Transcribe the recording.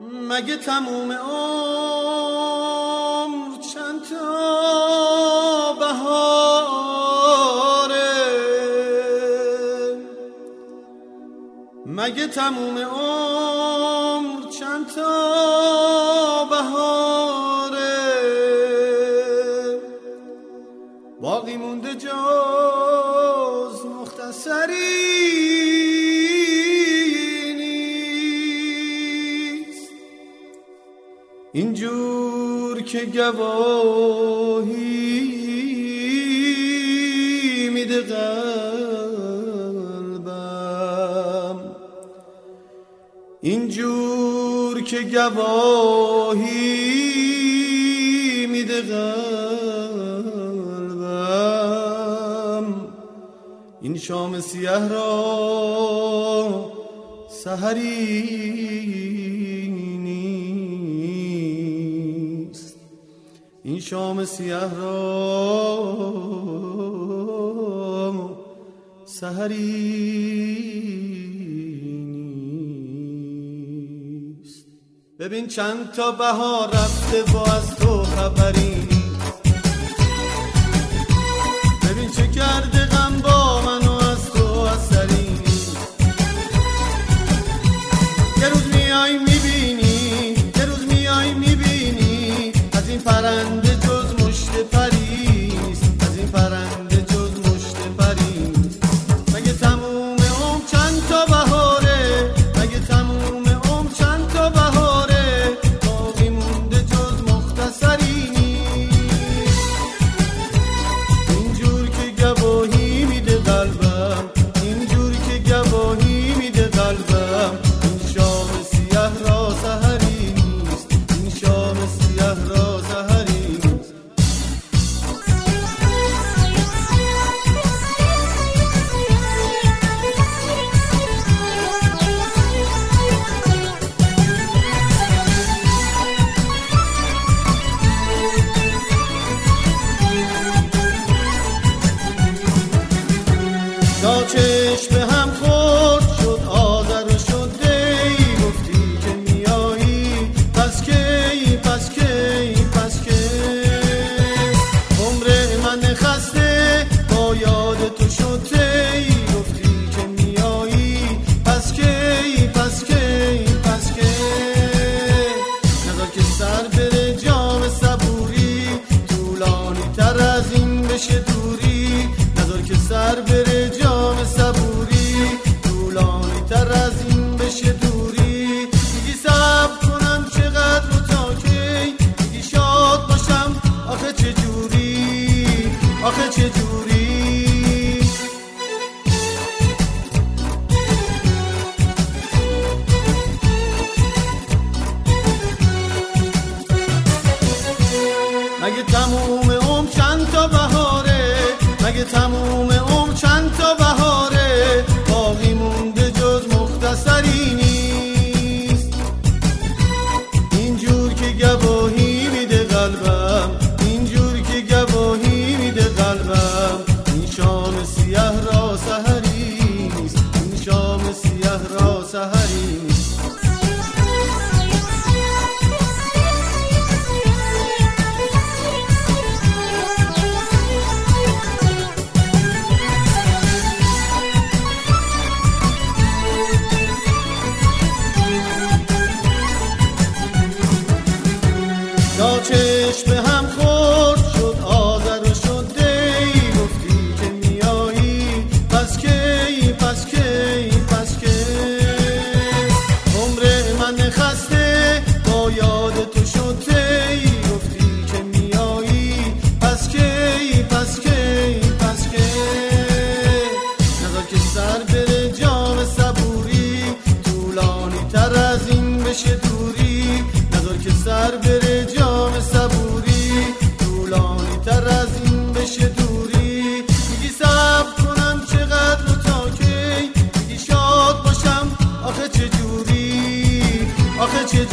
مگه تموم عمر چند تا بهاره؟ مگه تموم عمر چند تا بهاره؟ باقی مونده جز اینجور که گواهی میده قلبم. اینجور که گواهی میده قلبم. این شام سیه را سهری شام سیاه را سهری نیست. ببین چند تا بهار رفته با از تو خبری ببین te esperar. مگه تموم عمر چند تا بهاره؟ مگه تموم بشه دوری. نظر که سر بره جام صبوری. طولانی تر از این بشه دوری. میگی صبر کنم چقدر و تا میگی شاد باشم آخه چه جوری؟ آخه چه